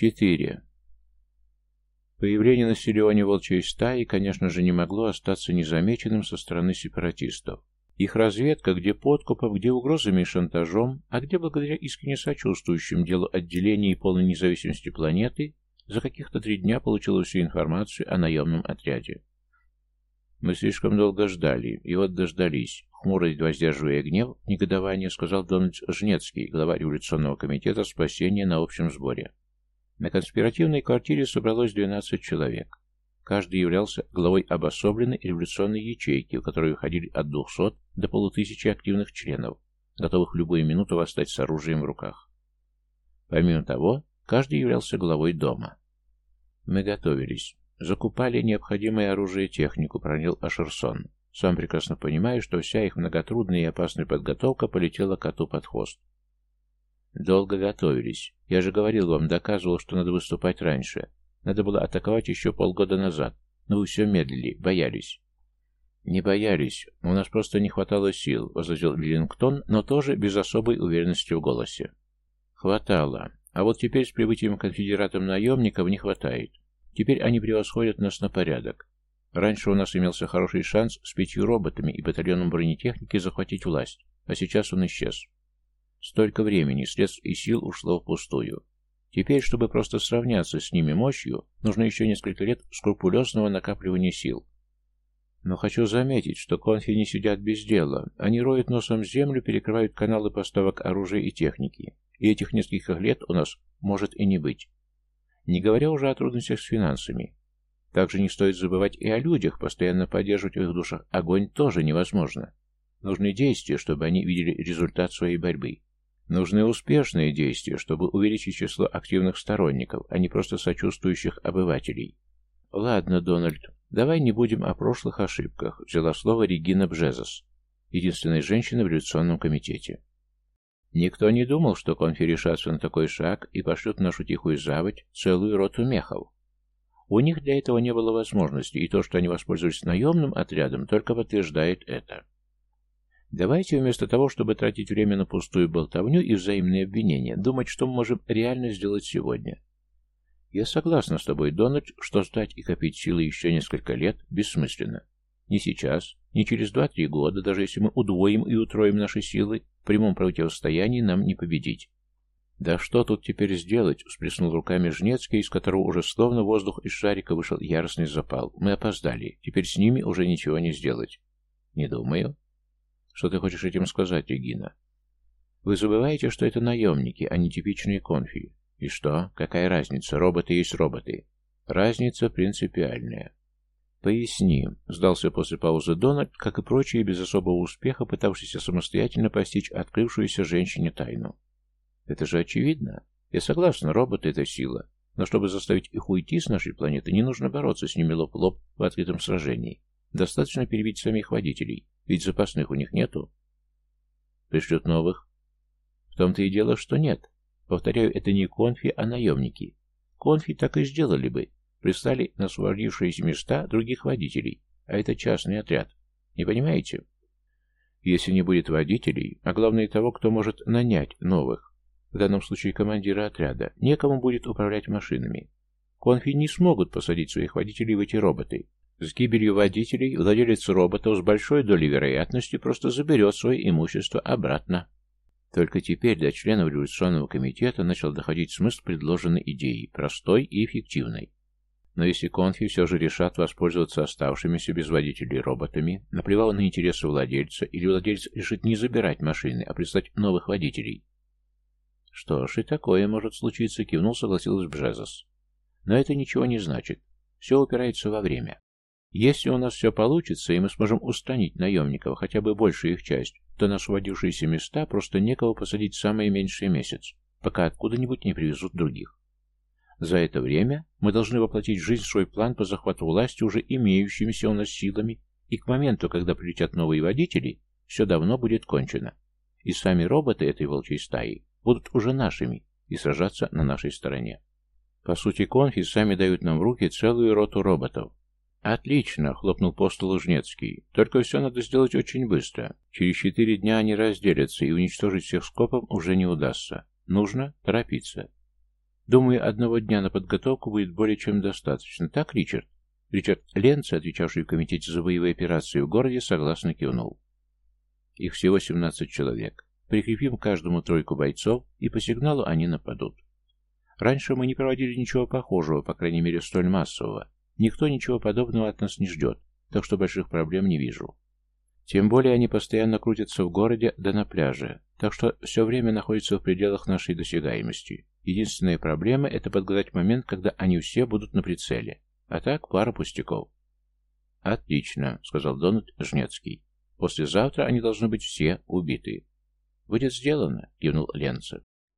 Четыре. Появление на Силионе волчьей стаи, конечно же, не могло остаться незамеченным со стороны сепаратистов. Их разведка, где подкупом, где угрозами и шантажом, а где благодаря искренне сочувствующим делу отделения и полной независимости планеты, за каких-то три дня получила всю информацию о наемном отряде. Мы слишком долго ждали, и вот дождались. Хмуро, едва сдерживая гнев, негодование, сказал Дональд Жнецкий, глава революционного комитета спасения на общем сборе. На конспиративной квартире собралось 12 человек. Каждый являлся главой обособленной революционной ячейки, в которой выходили от 200 до полутысячи активных членов, готовых в любую минуту восстать с оружием в руках. Помимо того, каждый являлся главой дома. Мы готовились. Закупали необходимое оружие и технику, пронял Ашерсон. Сам прекрасно понимаю, что вся их многотрудная и опасная подготовка полетела коту под хвост. Долго готовились. Я же говорил вам, доказывал, что надо выступать раньше. Надо было атаковать еще полгода назад. Но вы все медлили, боялись. Не боялись. У нас просто не хватало сил, возразил Лиллингтон, но тоже без особой уверенности в голосе. Хватало. А вот теперь с прибытием конфедератам наемников не хватает. Теперь они превосходят нас на порядок. Раньше у нас имелся хороший шанс с пятью роботами и батальоном бронетехники захватить власть, а сейчас он исчез. Столько времени, средств и сил ушло впустую. Теперь, чтобы просто сравняться с ними мощью, нужно еще несколько лет скрупулезного накапливания сил. Но хочу заметить, что конфи не сидят без дела. Они роют носом землю, перекрывают каналы поставок оружия и техники. И этих нескольких лет у нас может и не быть. Не говоря уже о трудностях с финансами. Также не стоит забывать и о людях, постоянно поддерживать в их душах огонь тоже невозможно. Нужны действия, чтобы они видели результат своей борьбы. Нужны успешные действия, чтобы увеличить число активных сторонников, а не просто сочувствующих обывателей. Ладно, Дональд, давай не будем о прошлых ошибках, взяла слово Регина Бжезос, единственная женщина в революционном комитете. Никто не думал, что конфи решатся на такой шаг и пошлют в нашу тихую заводь целую роту мехов. У них для этого не было возможности, и то, что они воспользовались наемным отрядом, только подтверждает это. Давайте вместо того, чтобы тратить время на пустую болтовню и взаимные обвинения, думать, что мы можем реально сделать сегодня. Я согласна с тобой, Дональд, что ждать и копить силы еще несколько лет бессмысленно. Не сейчас, не через два-три года, даже если мы удвоим и утроим наши силы, в прямом противостоянии нам не победить. «Да что тут теперь сделать?» — всплеснул руками Жнецкий, из которого уже словно воздух из шарика вышел яростный запал. «Мы опоздали. Теперь с ними уже ничего не сделать». «Не думаю». «Что ты хочешь этим сказать, Регина?» «Вы забываете, что это наемники, а не типичные конфи. И что? Какая разница? Роботы есть роботы. Разница принципиальная. «Поясни», — сдался после паузы Дональд, как и прочие без особого успеха, пытавшиеся самостоятельно постичь открывшуюся женщине тайну. «Это же очевидно. Я согласна, роботы — это сила. Но чтобы заставить их уйти с нашей планеты, не нужно бороться с ними лоб в лоб в открытом сражении. Достаточно перебить самих водителей, ведь запасных у них нету». «Пришлют новых?» «В том-то и дело, что нет. Повторяю, это не конфи, а наемники. Конфи так и сделали бы, Прислали на освободившиеся места других водителей, а это частный отряд. Не понимаете? Если не будет водителей, а главное того, кто может нанять новых, в данном случае командира отряда, некому будет управлять машинами. Конфи не смогут посадить своих водителей в эти роботы. С гибелью водителей владелец роботов с большой долей вероятности просто заберет свое имущество обратно. Только теперь до членов революционного комитета начал доходить смысл предложенной идеи, простой и эффективной. Но если конфи все же решат воспользоваться оставшимися без водителей роботами, наплевав на интересы владельца, или владелец решит не забирать машины, а прислать новых водителей. Что ж, и такое может случиться, кивнул, согласился Бжезос. Но это ничего не значит. Все упирается во время. Если у нас все получится, и мы сможем устранить наемников, хотя бы большую их часть, то на освободившиеся места просто некого посадить самый меньший месяц, пока откуда-нибудь не привезут других. За это время мы должны воплотить в жизнь свой план по захвату власти уже имеющимися у нас силами, и к моменту, когда прилетят новые водители, все давно будет кончено. И сами роботы этой волчьей стаи будут уже нашими и сражаться на нашей стороне. По сути, конфи сами дают нам в руки целую роту роботов. «Отлично!» — хлопнул по столу Жнецкий. «Только все надо сделать очень быстро. Через четыре дня они разделятся, и уничтожить всех скопом уже не удастся. Нужно торопиться. Думаю, одного дня на подготовку будет более чем достаточно. Так, Ричард? Ричард Ленце, отвечавший в комитете за боевые операции в городе, согласно кивнул. Их всего 17 человек. Прикрепим каждому тройку бойцов, и по сигналу они нападут. Раньше мы не проводили ничего похожего, по крайней мере столь массового. Никто ничего подобного от нас не ждет, так что больших проблем не вижу. Тем более они постоянно крутятся в городе да на пляже, так что все время находятся в пределах нашей досягаемости. Единственная проблема – это подгадать момент, когда они все будут на прицеле. А так, пара пустяков. «Отлично», — сказал Донат Жнецкий. «Послезавтра они должны быть все убиты». «Будет сделано», — кивнул Ленцев.